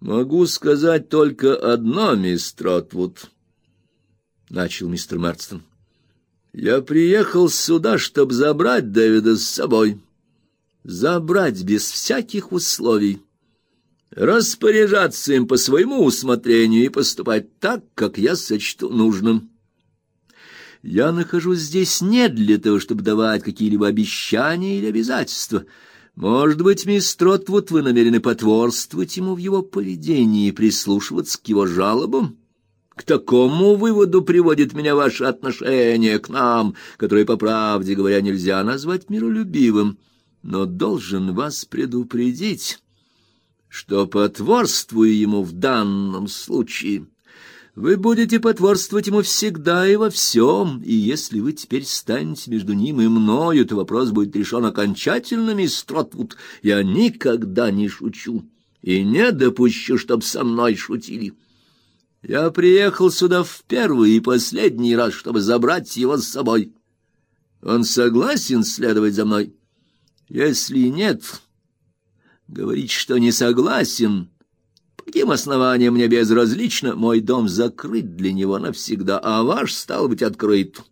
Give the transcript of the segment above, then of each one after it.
Могу сказать только одно, мисс Тротвуд, начал мистер Марстон. Я приехал сюда, чтобы забрать Дэвида с собой. Забрать без всяких условий. Распоряжаться им по своему усмотрению и поступать так, как я сочту нужным. Я нахожусь здесь не для того, чтобы давать какие-либо обещания или обязательства. Может быть, мисс Тротвуд, вы намерены потворствовать ему в его поведении и прислушиваться к его жалобам? К такому выводу приводит меня ваше отношение к нам, которое, по правде говоря, нельзя назвать миролюбивым. Но должен вас предупредить, что потворствую ему в данном случае вы будете потворствовать ему всегда и во всем, и если вы теперь станете между ним и мною, то вопрос будет решен окончательно, мисс Тротвуд. Я никогда не шучу и не допущу, чтоб со мной шутили. Я приехал сюда в первый и последний раз, чтобы забрать его с собой. Он согласен следовать за мной? Если нет, говорить, что не согласен, каким основанием мне безразлично, мой дом закрыт для него навсегда, а ваш стал быть открыт.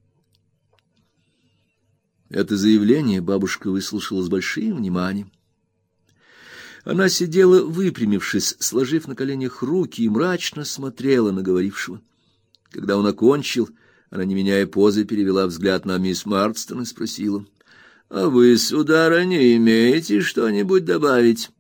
Это заявление бабушка выслушала с большим вниманием. Она сидела выпрямившись, сложив на коленях руки и мрачно смотрела на говорившего. Когда он окончил, она, не меняя позы, перевела взгляд на мисс Марстон и спросила: "А вы, сударыня, имеете что-нибудь добавить?"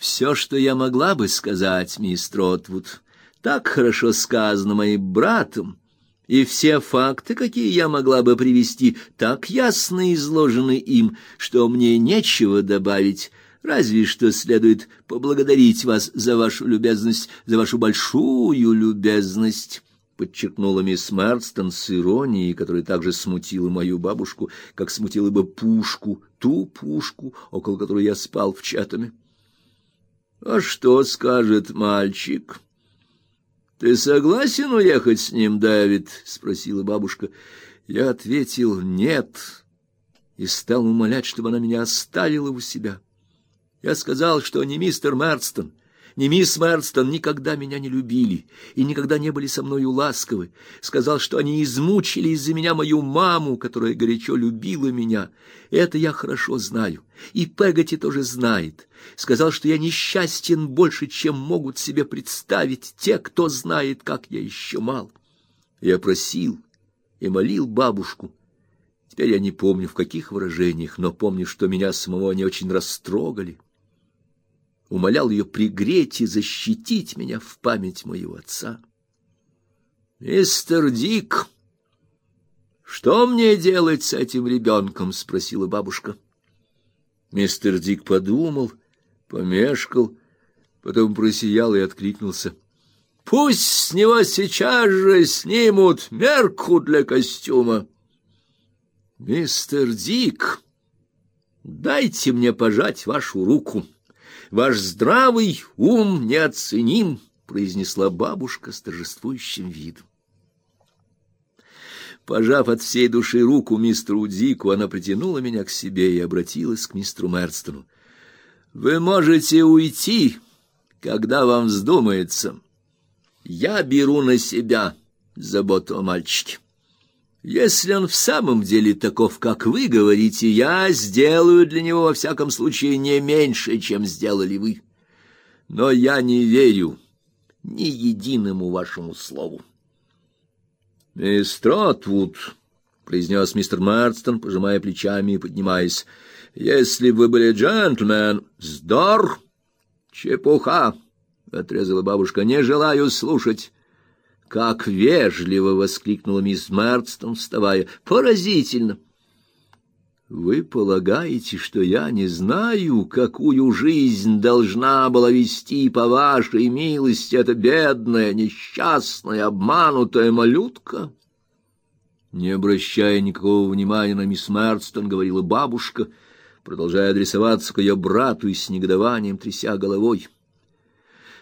Все, что я могла бы сказать, мисс Тротвуд, так хорошо сказано моим братом, и все факты, какие я могла бы привести, так ясно изложены им, что мне нечего добавить, разве что следует поблагодарить вас за вашу любезность, за вашу большую любезность подчеркнула мисс Мерстон с иронией, которая также смутила мою бабушку, как смутила бы пушку, ту пушку, около которой я спал в Чатаме. А что скажет мальчик? Ты согласен уехать с ним, Давид? спросила бабушка. Я ответил: "Нет" и стал умолять, чтобы она меня оставила у себя. Я сказал, что не мистер Мерстон, ни мисс Мерстон никогда меня не любили и никогда не были со мною ласковы. Сказал, что они измучили из-за меня мою маму, которая горячо любила меня. Это я хорошо знаю, и Пегати тоже знает. Сказал, что я несчастен больше, чем могут себе представить те, кто знает, как я еще мал. Я просил и молил бабушку. Теперь я не помню в каких выражениях, но помню, что меня самого они очень растрогали умолял ее пригреть и защитить меня в память моего отца. Мистер Дик, что мне делать с этим ребенком?» — спросила бабушка. Мистер Дик подумал, помешкал, потом просиял и откликнулся: "Пусть с него сейчас же снимут мерку для костюма". Мистер Дик, дайте мне пожать вашу руку. Ваш здравый ум неоценим, произнесла бабушка с торжествующим видом. Пожав от всей души руку мистеру Дику, она притянула меня к себе и обратилась к мистеру Мерстону. Вы можете уйти, когда вам вздумается. Я беру на себя заботу о мальчике. Если он в самом деле таков, как вы говорите, я сделаю для него во всяком случае не меньше, чем сделали вы. Но я не верю ни единому вашему слову. Мисс Тротвуд, произнес мистер Марстон, пожимая плечами и поднимаясь. Если вы были джентльмен, здор, чепуха, отрезала бабушка. Не желаю слушать. Как вежливо воскликнула мисс Мерстон, вставая. Поразительно. Вы полагаете, что я не знаю, какую жизнь должна была вести по вашей милости эта бедная, несчастная, обманутая малютка? Не обращая никакого внимания на мисс Мерстон, говорила бабушка, продолжая адресоваться к ее брату и с негодованием тряся головой.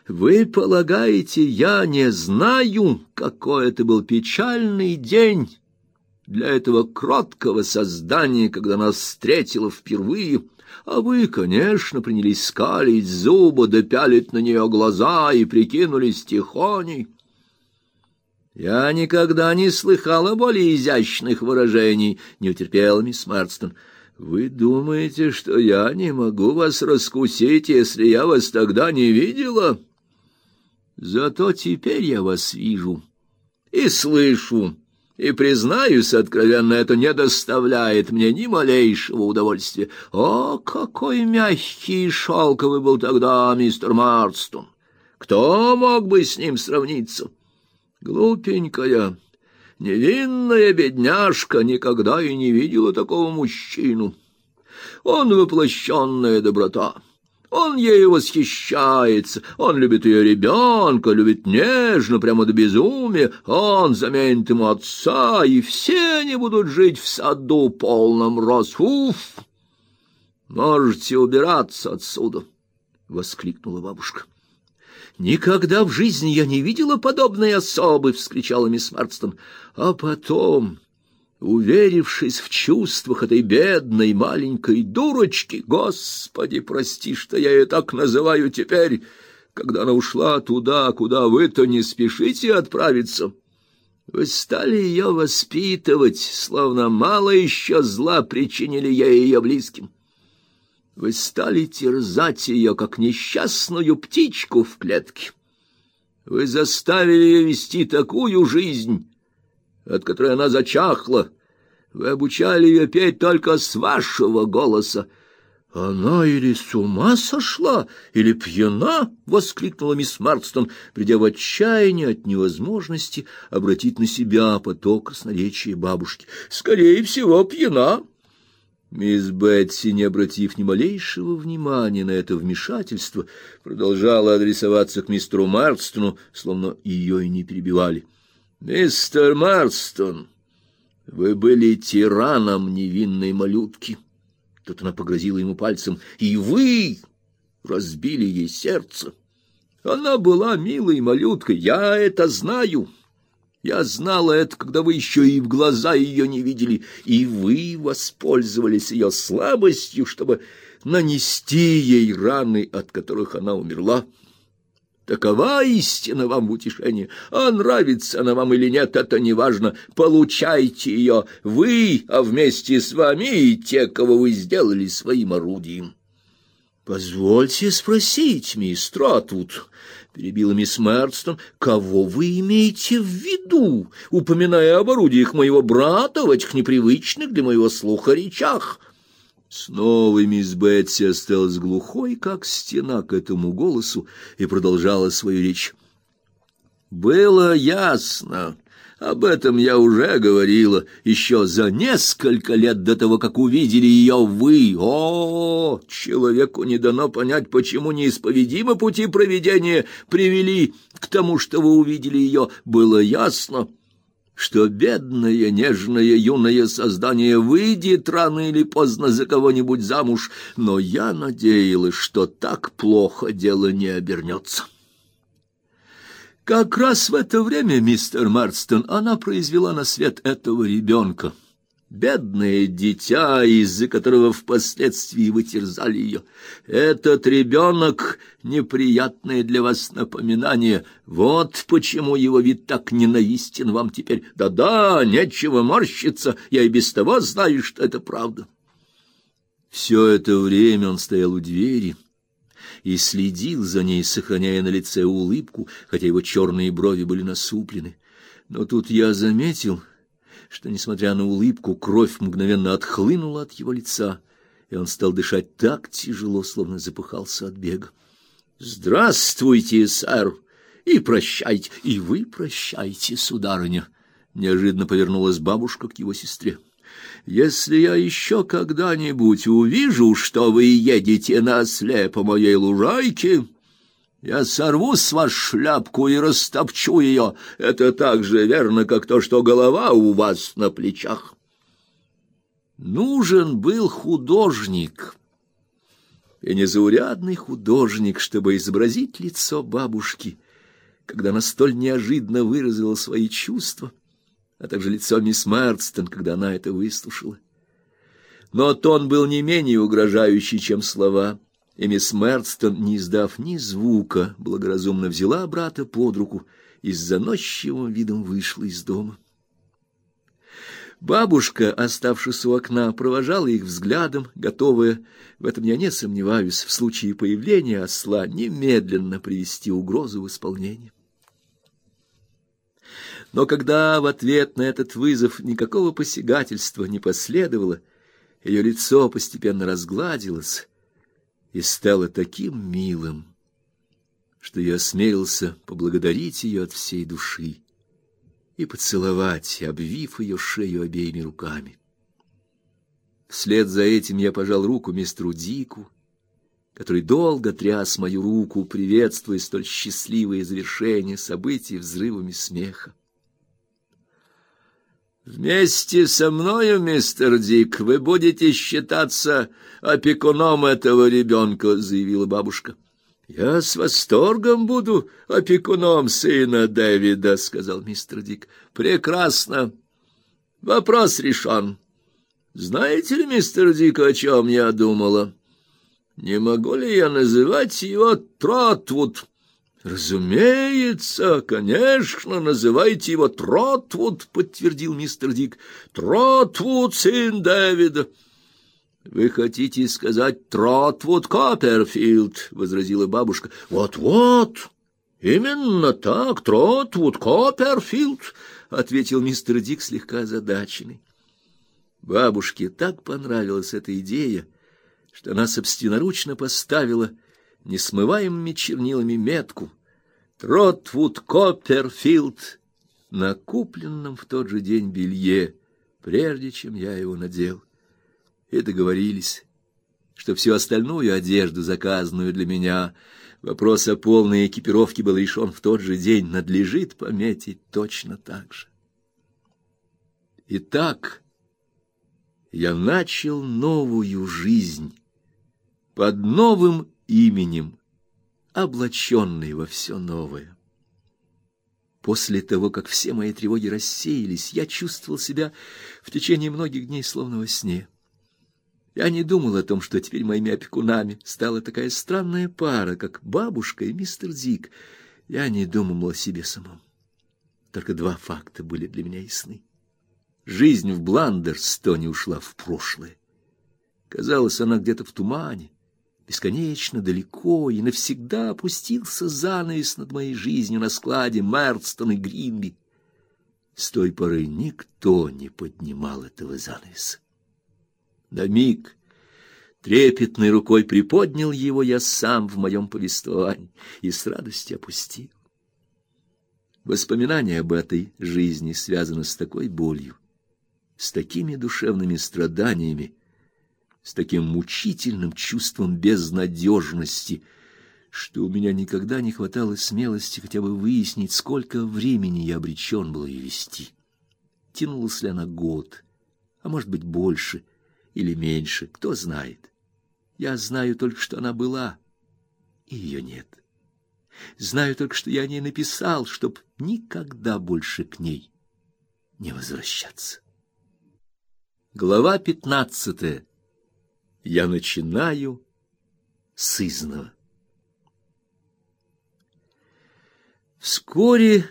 Вы полагаете, я не знаю, какой это был печальный день для этого кроткого создания, когда нас встретила впервые, а вы, конечно, принялись скалить зубы да пялить на нее глаза и прикинулись тихоней. Я никогда не слыхала более изящных выражений, не утерпела мисс Марстон. Вы думаете, что я не могу вас раскусить, если я вас тогда не видела? Зато теперь я вас вижу и слышу. И признаюсь откровенно, это не доставляет мне ни малейшего удовольствия. О, какой мягкий и шелковый был тогда мистер Марстон! Кто мог бы с ним сравниться? Глупенькая, невинная бедняжка никогда и не видела такого мужчину. Он воплощенная доброта. Он ею восхищается, он любит ее ребенка, любит нежно, прямо до безумия, он заменит ему отца, и все они будут жить в саду полном роз. Уф! Можете убираться отсюда, — воскликнула бабушка. «Никогда в жизни я не видела подобной особы!» — вскричала мисс Марстон. А потом, уверившись в чувствах этой бедной маленькой дурочки, «Господи, прости, что я ее так называю теперь!» когда она ушла туда, куда вы-то не спешите отправиться. Вы стали ее воспитывать, словно мало еще зла причинили и ее близким. Вы стали терзать ее, как несчастную птичку в клетке. Вы заставили ее вести такую жизнь, от которой она зачахла. Вы обучали ее петь только с вашего голоса. Она или с ума сошла, или пьяна, воскликнула мисс Марстон, придя в отчаяние от невозможности обратить на себя поток красноречия бабушки. Скорее всего, пьяна. Мисс Бетси, не обратив ни малейшего внимания на это вмешательство, продолжала адресоваться к мистеру Марстону, словно ее и не перебивали. «Мистер Марстон, вы были тираном невинной малютки». Тут она погрозила ему пальцем. «И вы разбили ей сердце. Она была милой малюткой, я это знаю». Я знала это, когда вы еще и в глаза ее не видели, и вы воспользовались ее слабостью, чтобы нанести ей раны, от которых она умерла. Такова истина вам в утешение. А нравится она вам или нет, это неважно. Получайте ее вы, а вместе с вами и те, кого вы сделали своим орудием. Позвольте спросить, мисс Тротвуд, перебила мисс Мерстон, кого вы имеете в виду, упоминая об орудиях моего брата в этих непривычных для моего слуха речах? Снова мисс Бетси осталась глухой, как стена, к этому голосу и продолжала свою речь. Было ясно, об этом я уже говорила еще за несколько лет до того, как увидели ее вы. О, человеку не дано понять, почему неисповедимы пути проведения привели к тому, что вы увидели ее. Было ясно, что бедное, нежное, юное создание выйдет рано или поздно за кого-нибудь замуж, но я надеялась, что так плохо дело не обернется. Как раз в это время, мистер Марстон, она произвела на свет этого ребенка. Бедное дитя, из-за которого впоследствии вы терзали ее. Этот ребенок — неприятное для вас напоминание. Вот почему его вид так ненавистен вам теперь. Да-да, нечего морщиться, я и без того знаю, что это правда. Все это время он стоял у двери — и следил за ней, сохраняя на лице улыбку, хотя его черные брови были насуплены. Но тут я заметил, что, несмотря на улыбку, кровь мгновенно отхлынула от его лица, и он стал дышать так тяжело, словно запыхался от бега. «Здравствуйте, сэр, и прощайте, и вы прощайте, сударыня!» Неожиданно повернулась бабушка к его сестре. Если я еще когда-нибудь увижу, что вы едете на осле по моей лужайке, я сорву с вас шляпку и растопчу ее. Это так же верно, как то, что голова у вас на плечах. Нужен был художник, и незаурядный художник, чтобы изобразить лицо бабушки, когда она столь неожиданно выразила свои чувства а также лицо мисс Мэрстон, когда она это выслушала. Но тон был не менее угрожающий, чем слова, и мисс Мэрстон, не издав ни звука, благоразумно взяла брата под руку и с заносчивым видом вышла из дома. Бабушка, оставшись у окна, провожала их взглядом, готовая, в этом я не сомневаюсь, в случае появления осла немедленно привести угрозу в исполнение. Но когда в ответ на этот вызов никакого посягательства не последовало, ее лицо постепенно разгладилось и стало таким милым, что я осмелился поблагодарить ее от всей души и поцеловать, обвив ее шею обеими руками. Вслед за этим я пожал руку мистеру Дику, который долго тряс мою руку, приветствуя столь счастливое завершение событий взрывами смеха. Вместе со мною, мистер Дик, вы будете считаться опекуном этого ребенка», — заявила бабушка. Я с восторгом буду опекуном сына Дэвида, сказал мистер Дик. Прекрасно. Вопрос решен. Знаете ли, мистер Дик, о чем я думала? Не могу ли я называть его Тротвуд? Разумеется, конечно, называйте его Тротвуд, подтвердил мистер Дик. Тротвуд, сын Дэвида. Вы хотите сказать Тротвуд Копперфилд, возразила бабушка. Вот-вот. Именно так, Тротвуд Копперфилд, ответил мистер Дик слегка озадаченный. Бабушке так понравилась эта идея, что она собственноручно поставила несмываемыми чернилами метку Тротвуд Копперфилд на купленном в тот же день белье, прежде чем я его надел и договорились, что всю остальную одежду, заказанную для меня, вопрос о полной экипировке был решен в тот же день, надлежит пометить точно так же. Итак, я начал новую жизнь под новым именем, облаченный во все новое. После того, как все мои тревоги рассеялись, я чувствовал себя в течение многих дней словно во сне. Я не думал о том, что теперь моими опекунами стала такая странная пара, как бабушка и мистер Дик. Я не думал о себе самом. Только два факта были для меня ясны. Жизнь в Бландерстоне ушла в прошлое. Казалось, она где-то в тумане, бесконечно далеко, и навсегда опустился занавес над моей жизнью на складе Мерстон и Гринби. С той поры никто не поднимал этого занавеса. На миг трепетной рукой приподнял его я сам в моем повествовании и с радостью опустил. Воспоминание об этой жизни связано с такой болью, с такими душевными страданиями, с таким мучительным чувством безнадежности, что у меня никогда не хватало смелости хотя бы выяснить, сколько времени я обречен был ее вести. Тянулась ли она год, а может быть больше — или меньше, кто знает. Я знаю только, что она была, и ее нет. Знаю только, что я о ней написал, чтоб никогда больше к ней не возвращаться. Глава пятнадцатая. Я начинаю с изного. Вскоре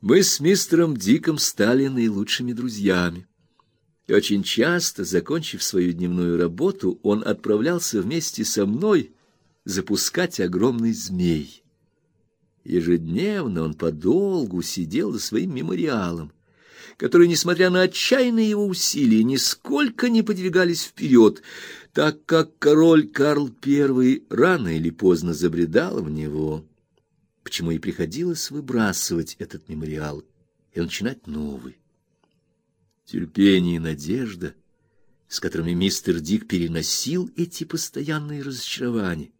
мы с мистером Диком стали наилучшими друзьями. И очень часто, закончив свою дневную работу, он отправлялся вместе со мной запускать огромный змей. Ежедневно он подолгу сидел за своим мемориалом, которые, несмотря на отчаянные его усилия, нисколько не подвигались вперед, так как король Карл I рано или поздно забредал в него, почему и приходилось выбрасывать этот мемориал и начинать новый терпение и надежда, с которыми мистер Дик переносил эти постоянные разочарования.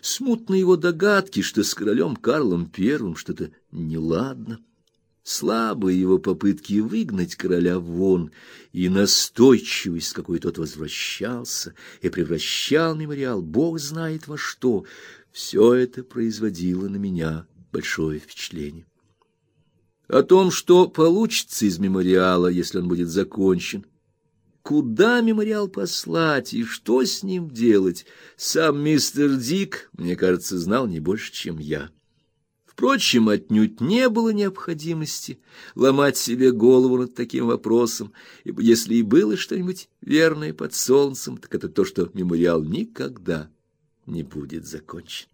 Смутные его догадки, что с королем Карлом I что-то неладно, слабые его попытки выгнать короля вон и настойчивость, с какой тот возвращался и превращал мемориал, бог знает во что, все это производило на меня большое впечатление. О том, что получится из мемориала, если он будет закончен, куда мемориал послать и что с ним делать, сам мистер Дик, мне кажется, знал не больше, чем я. Впрочем, отнюдь не было необходимости ломать себе голову над таким вопросом, ибо если и было что-нибудь верное под солнцем, так это то, что мемориал никогда не будет закончен.